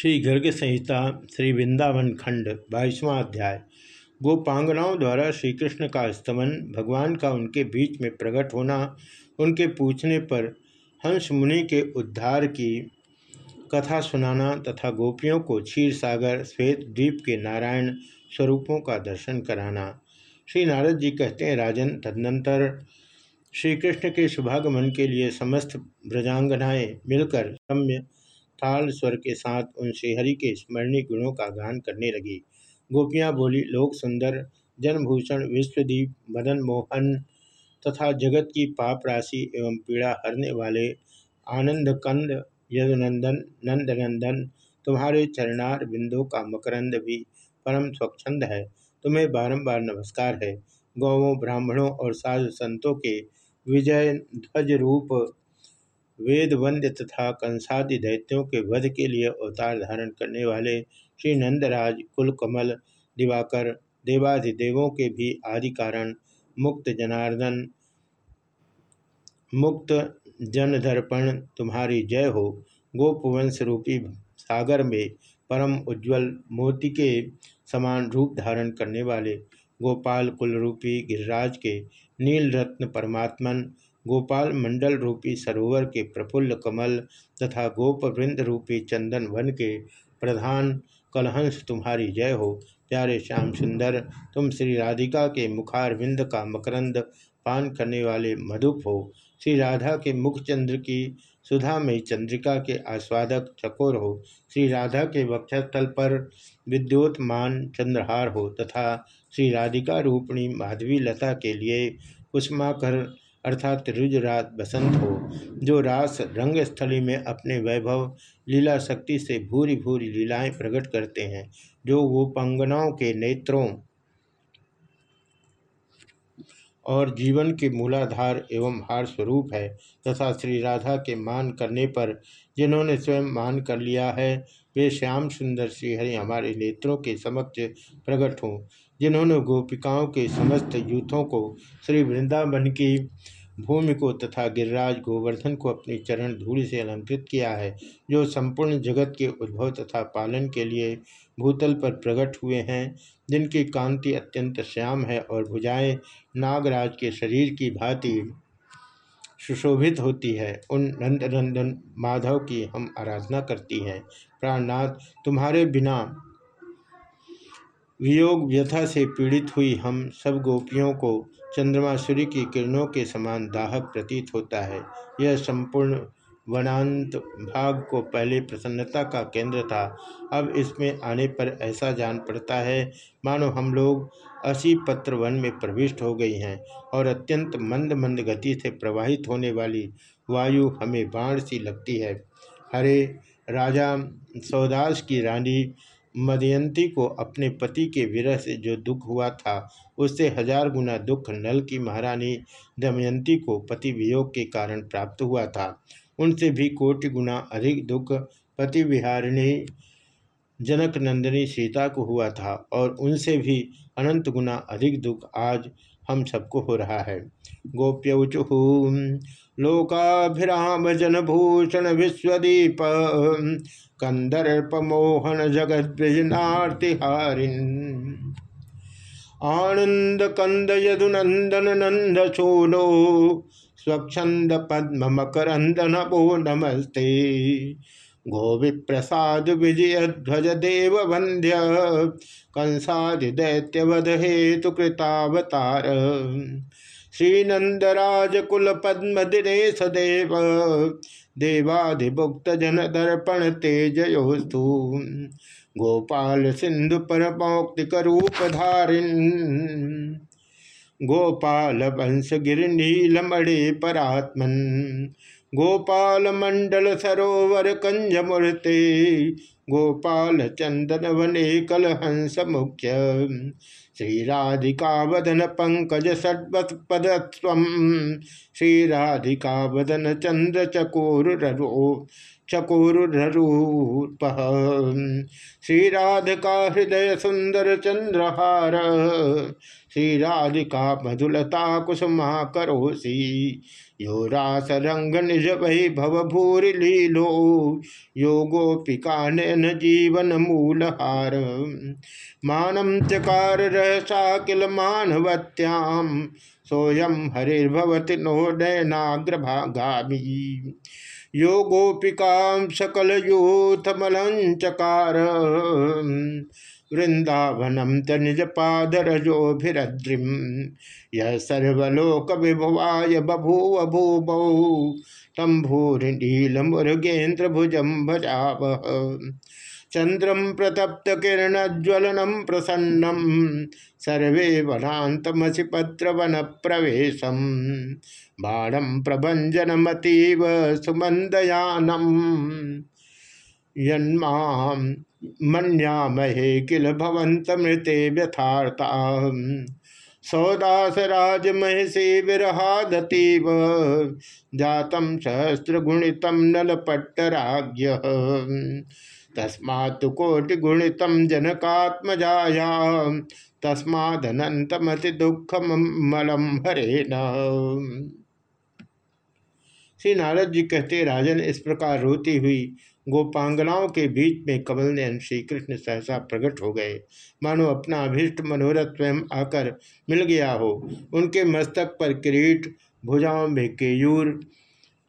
श्री गर्ग संहिता, श्री वृंदावन खंड, बाईसवां अध्याय। गोपांगनाओं द्वारा श्री कृष्ण का स्तमन, भगवान का उनके बीच में प्रकट होना, उनके पूछने पर हंस मुनि के उद्धार की कथा सुनाना तथा गोपियों को क्षीर सागर, श्वेत द्वीप के नारायण स्वरूपों का दर्शन कराना। श्री नारद जी कहते हैं, राजन, तदनंतर श्री कृष्ण के शुभागमन के लिए समस्त ब्रजांगनाएँ मिलकर सम्य ताल स्वर के साथ उन श्रीहरि के स्मरणीय गुणों का गान करने लगी। गोपियाँ बोली, लोक सुंदर जनभूषण विश्वदीप, मदन मोहन तथा जगत की पाप राशि एवं पीड़ा हरने वाले आनंद कंद यदुनंदन, नंदनंदन, तुम्हारे चरणार बिंदु का मकरंद भी परम स्वच्छंद है। तुम्हें बारंबार नमस्कार है। गौवों, ब्राह्मणों और साधु संतों के विजय ध्वज रूप वेद वंद्य तथा कंसादि दैत्यों के वध के लिए अवतार धारण करने वाले श्री नंदराज, कुलकमल, दिवाकर देवाधिदेवों के भी आदि कारण मुक्त जनार्दन, मुक्त जन दर्पण तुम्हारी जय हो। गोपवंश रूपी सागर में परम उज्ज्वल मोती के समान रूप धारण करने वाले गोपाल कुल रूपी गिरिराज के नील रत्न परमात्मन गोपाल मंडल रूपी सरोवर के प्रफुल्ल कमल तथा गोप वृंद रूपी चंदन वन के प्रधान कलहंस तुम्हारी जय हो। प्यारे श्याम सुंदर, तुम श्री राधिका के मुखारविंद का मकरंद पान करने वाले मधुप हो। श्री राधा के मुख चंद्र की सुधामयी चंद्रिका के आस्वादक चकोर हो। श्री राधा के वक्षस्थल पर विद्योतमान चंद्रहार हो तथा श्री राधिका रूपणी माधवी लता के लिए उष्माकर अर्थात रुजरात बसंत हो जो रास रंगस्थली में अपने वैभव, लीला शक्ति से भूरी भूरी लीलाएँ प्रकट करते हैं, जो वो पंगनाओं के नेत्रों और जीवन के मूलाधार एवं हार स्वरूप है, तथा श्री राधा के मान करने पर जिन्होंने स्वयं मान कर लिया है, वे श्याम सुंदर श्रीहरि हमारे नेत्रों के समक्ष प्रकट हों। जिन्होंने गोपिकाओं के समस्त यूथों को श्री वृंदावन की भूमि को तथा गिरिराज गोवर्धन को अपनी चरण धूल से अलंकृत किया है, जो संपूर्ण जगत के उद्भव तथा पालन के लिए भूतल पर प्रकट हुए हैं, जिनकी कांति अत्यंत श्याम है और भुजाएँ नागराज के शरीर की भांति सुशोभित होती है। उन नंदनंदन माधव की हम आराधना करती हैं। प्राणनाथ, तुम्हारे बिना वियोग व्यथा से पीड़ित हुई हम सब गोपियों को चंद्रमा सूर्य की किरणों के समान दाहक प्रतीत होता है। यह संपूर्ण वनांत भाग को पहले प्रसन्नता का केंद्र था, अब इसमें आने पर ऐसा जान पड़ता है, मानो हम लोग असी पत्र वन में प्रविष्ट हो गई हैं और अत्यंत मंद मंद गति से प्रवाहित होने वाली वायु हमें बाण सी लगती है। हरे राजा, सौदास की रानी मदयंती को अपने पति के विरह से जो दुख हुआ था, उससे हज़ार गुना दुख नल की महारानी दमयंती को पति वियोग के कारण प्राप्त हुआ था। उनसे भी कोटि गुना अधिक दुख पति विहारिणी जनक नंदिनी सीता को हुआ था और उनसे भी अनंत गुना अधिक दुख आज हम सबको हो रहा है। गोप्यचु लोकाभिराम जनभूषण विश्वदीप कंदर्प मोहन जगत ब्रजनार्तिहारिन आनंद कंद यदुनंदन नंद सोलो स्वच्छंद पद्म मकरंद नभो नमस्ते गोविप्रसाद विजय ध्वज देव वंद्य कंसादि दैत्यवध हेतु कृतावतार श्रीनंदराज कुल पद्म दिनेश देव देवाधिभुक्त जन दर्पण तेजयोस्तु गोपाल सिंधु पर मौक्तिक रूप धारिन गोपाल वंश गिर नीलमणि परात्मन। गोपाल मंडल सरोवर कंज मूर्ति गोपाल चंदन वने कलहंस मुख्य श्रीराधिका वदन पंकज षड्वत पदस्व श्रीराधिका वदन चंद्र चकोर चकोरूप श्रीराधिका हृदय सुंदर चंद्रहार श्रीराधिका मधुलता कुसुमा करोसी यो रास रंग निज वही भव भूर लीलो योगोपिका नयन जीवन मूलहार मानम चकार रहसा किल मानवत्याम सोयम हरिर्भवति नो नयनाग्रभागामी। योगोपिका सकल यूथमलंचकार वृंदावनम च निज पादरजोभिद्रिम यह सर्वलोक विभुवाय बभूव भूबौ तम भूरिनील मुर्गेन्द्र भुजम भजाव। चंद्रम प्रतप्त किरणज्वलनम प्रसन्नम सर्वे वनातमसी पत्र वन प्रवेशम बाणम प्रभंजनमतीव यन्मा मन्यामहे किल भवंत मृते व्यथाता सौदास राज महसी विरहादतीव जातम सहस्रगुणित नलपट्टराज्य तस्मात् कोटिगुणित जनकात्मजाया तस्मादनंतमति दुखमलम हरे न श्री नारद जी कहते, राजन, इस प्रकार रोती हुई गोपांगनाओं के बीच में कमल नयन श्री कृष्ण सहसा प्रकट हो गए। मानो अपना अभिष्ट मनोरथ स्वयं आकर मिल गया हो। उनके मस्तक पर किरीट, भुजाओं में केयूर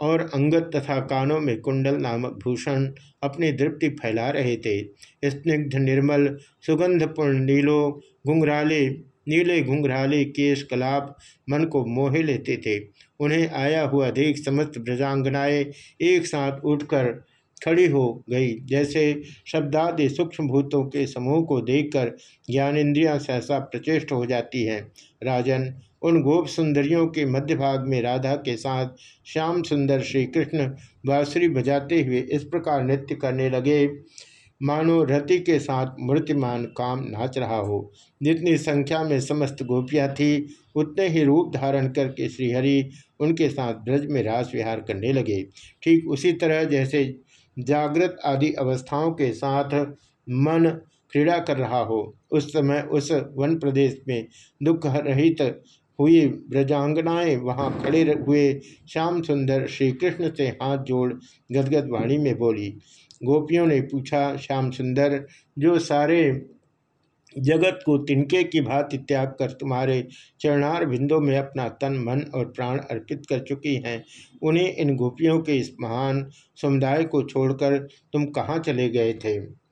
और अंगत तथा कानों में कुंडल नामक भूषण अपनी दृप्ति फैला रहे थे। स्निग्ध, निर्मल, सुगंधपूर्ण नीलो, घुंघराले, नीले घुंघराले केश कलाप मन को मोहे लेते थे। उन्हें आया हुआ देख समस्त ब्रजांगनाएँ एक साथ उठकर खड़ी हो गई, जैसे शब्दादि सूक्ष्म भूतों के समूह को देखकर ज्ञानेन्द्रियाँ सहसा प्रचेष्ट हो जाती हैं। राजन उन गोप सुंदरियों के मध्य भाग में राधा के साथ श्याम सुंदर श्री कृष्ण बांसुरी बजाते हुए इस प्रकार नृत्य करने लगे। मानो रति के साथ मूर्तिमान काम नाच रहा हो। जितनी संख्या में समस्त गोपियाँ थी, उतने ही रूप धारण करके श्रीहरि उनके साथ ब्रज में रास विहार करने लगे। ठीक उसी तरह जैसे जागृत आदि अवस्थाओं के साथ मन क्रीड़ा कर रहा हो, उस समय उस वन प्रदेश में दुख रहित हुई ब्रजांगनाएँ वहाँ खड़े हुए। श्याम सुंदर श्री कृष्ण से हाथ जोड़ गदगद वाणी में बोली, गोपियों ने पूछा, श्याम सुंदर, जो सारे जगत को तिनके की भांति त्याग कर तुम्हारे चरणार बिंदों में अपना तन, मन और प्राण अर्पित कर चुकी हैं, उन्हें इन गोपियों के इस महान समुदाय को छोड़कर तुम कहाँ चले गए थे?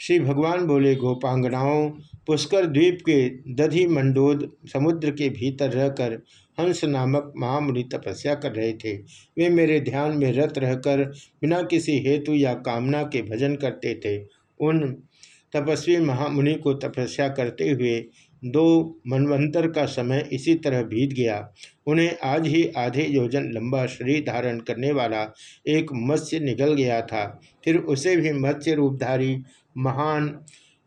श्री भगवान बोले, गोपांगनाओं, पुष्कर द्वीप के दधि मंडोद समुद्र के भीतर रहकर हंस नामक महामुनि तपस्या कर रहे थे। वे मेरे ध्यान में रत रहकर बिना किसी हेतु या कामना के भजन करते थे। उन तपस्वी महामुनि को तपस्या करते हुए दो मनवंतर का समय इसी तरह बीत गया। उन्हें आज ही आधे योजन लंबा शरीर धारण करने वाला एक मत्स्य निकल गया था। फिर उसे भी मत्स्य रूपधारी महान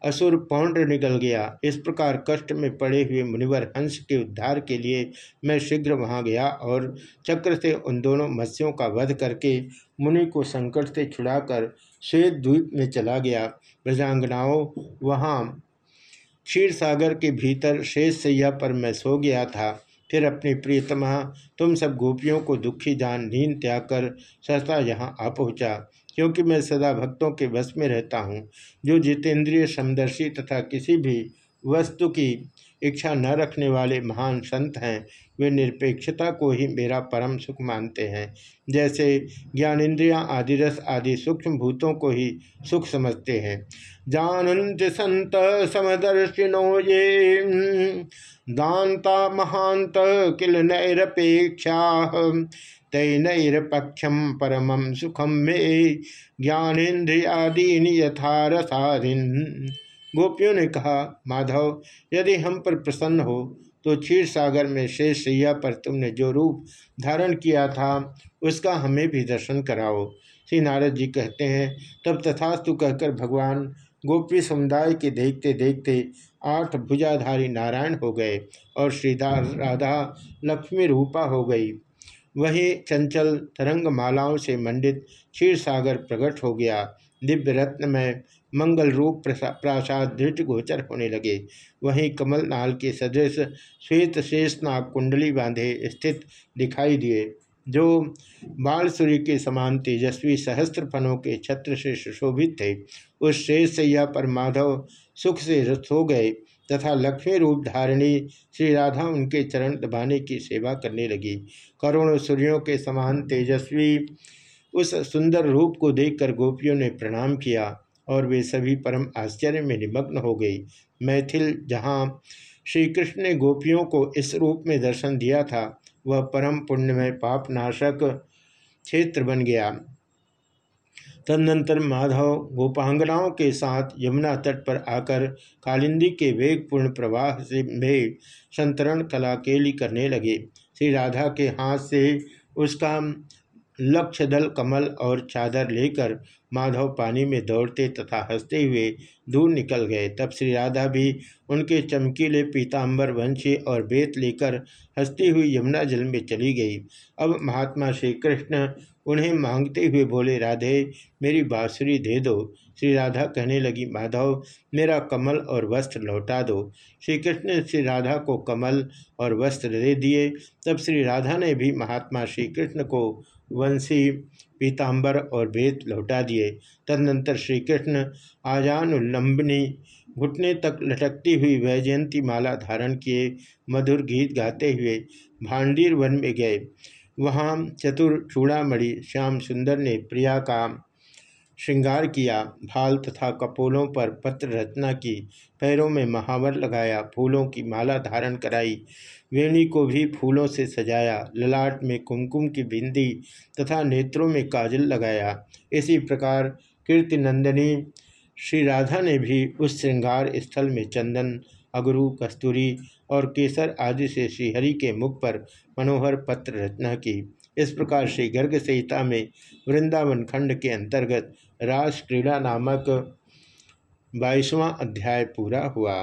असुर पौंड्र निकल गया। इस प्रकार कष्ट में पड़े हुए मुनिवर हंस के उद्धार के लिए मैं शीघ्र वहाँ गया और चक्र से उन दोनों मत्स्यों का वध करके मुनि को संकट से छुड़ाकर श्वेत द्वीप में चला गया। प्रजांगनाओं वहाँ क्षीर सागर के भीतर शेष सैया पर मैं सो गया था। फिर अपनी प्रियतमा, तुम सब गोपियों को दुखी जान नींद त्याग कर सहसा यहाँ आ पहुँचा, क्योंकि मैं सदा भक्तों के वश में रहता हूँ। जो जितेंद्रिय समदर्शी तथा किसी भी वस्तु की इच्छा न रखने वाले महान संत हैं, वे निरपेक्षता को ही मेरा परम सुख मानते हैं। जैसे ज्ञानेन्द्रियाँ आदि रस आदि सूक्ष्म भूतों को ही सुख समझते हैं। जानंत संत समदर्शिनो ये। दानता महांत किल नैरपेक्षा तैनपक्षम परम सुखम मे ज्ञानेन्द्रियादीन यथा रसाधीन गोपियों ने कहा, माधव, यदि हम पर प्रसन्न हो तो क्षीर सागर में शेष सैया पर तुमने जो रूप धारण किया था, उसका हमें भी दर्शन कराओ। श्री नारद जी कहते हैं, तब तथास्तु कहकर भगवान गोपी समुदाय के देखते देखते आठ भुजाधारी नारायण हो गए और श्रीधार राधा लक्ष्मी रूपा हो गई। वही चंचल तरंग मालाओं से मंडित क्षीर सागर प्रकट हो गया। दिव्य रत्न में मंगल रूप प्रासाद दृढ़ गोचर होने लगे। वहीं कमल नाल के सदृश श्वेत शेषनाग कुंडली बांधे स्थित दिखाई दिए। जो बाल सूर्य के समान तेजस्वी सहस्त्र फनों के छत्र से सुशोभित थे, उस शेष सैया पर माधव सुख से सो गए तथा लक्ष्मी रूप धारिणी श्री राधा उनके चरण दबाने की सेवा करने लगी। करोड़ों सूर्यों के समान तेजस्वी उस सुंदर रूप को देखकर गोपियों ने प्रणाम किया और वे सभी परम आश्चर्य में निमग्न हो गई। मैथिल, जहाँ श्री कृष्ण ने गोपियों को इस रूप में दर्शन दिया था वह परम पुण्यमय पापनाशक क्षेत्र बन गया। तदनंतर माधव गोपांगनाओं के साथ यमुना तट पर आकर कालिंदी के वेगपूर्ण प्रवाह से में संतरण कला केली करने लगे। श्री राधा के हाथ से उसका लक्ष्य दल कमल और चादर लेकर माधव पानी में दौड़ते तथा हँसते हुए दूर निकल गए। तब श्री राधा भी उनके चमकीले पीताम्बर वंशी और बेत लेकर हंसती हुई यमुना जल में चली गई। अब महात्मा श्री कृष्ण उन्हें मांगते हुए बोले, राधे, मेरी बाँसुरी दे दो। श्री राधा कहने लगी, माधव, मेरा कमल और वस्त्र लौटा दो। श्री कृष्ण ने श्री राधा को कमल और वस्त्र दे दिए। तब श्री राधा ने भी महात्मा श्री कृष्ण को वंशी पीताम्बर और वेद लौटा दिए। तदनंतर श्री कृष्ण आजान उल्लंबनी घुटने तक लटकती हुई वैजयंती माला धारण किए, मधुर गीत गाते हुए भांडीर वन में गए। वहाँ चतुर चूड़ामणि, श्याम सुंदर ने प्रिया का श्रृंगार किया भाल तथा कपोलों पर पत्र रचना की, पैरों में महावर लगाया, फूलों की माला धारण कराई। वेणी को भी फूलों से सजाया, ललाट में कुमकुम की बिंदी तथा नेत्रों में काजल लगाया। इसी प्रकार कीर्ति नंदिनी श्री राधा ने भी उस श्रृंगार स्थल में चंदन, अगरू, कस्तूरी और केसर आदि से श्रीहरि के मुख पर मनोहर पत्र रचना की। इस प्रकार श्री गर्ग संहिता में वृंदावन खंड के अंतर्गत रास क्रीड़ा नामक बाईसवां अध्याय पूरा हुआ।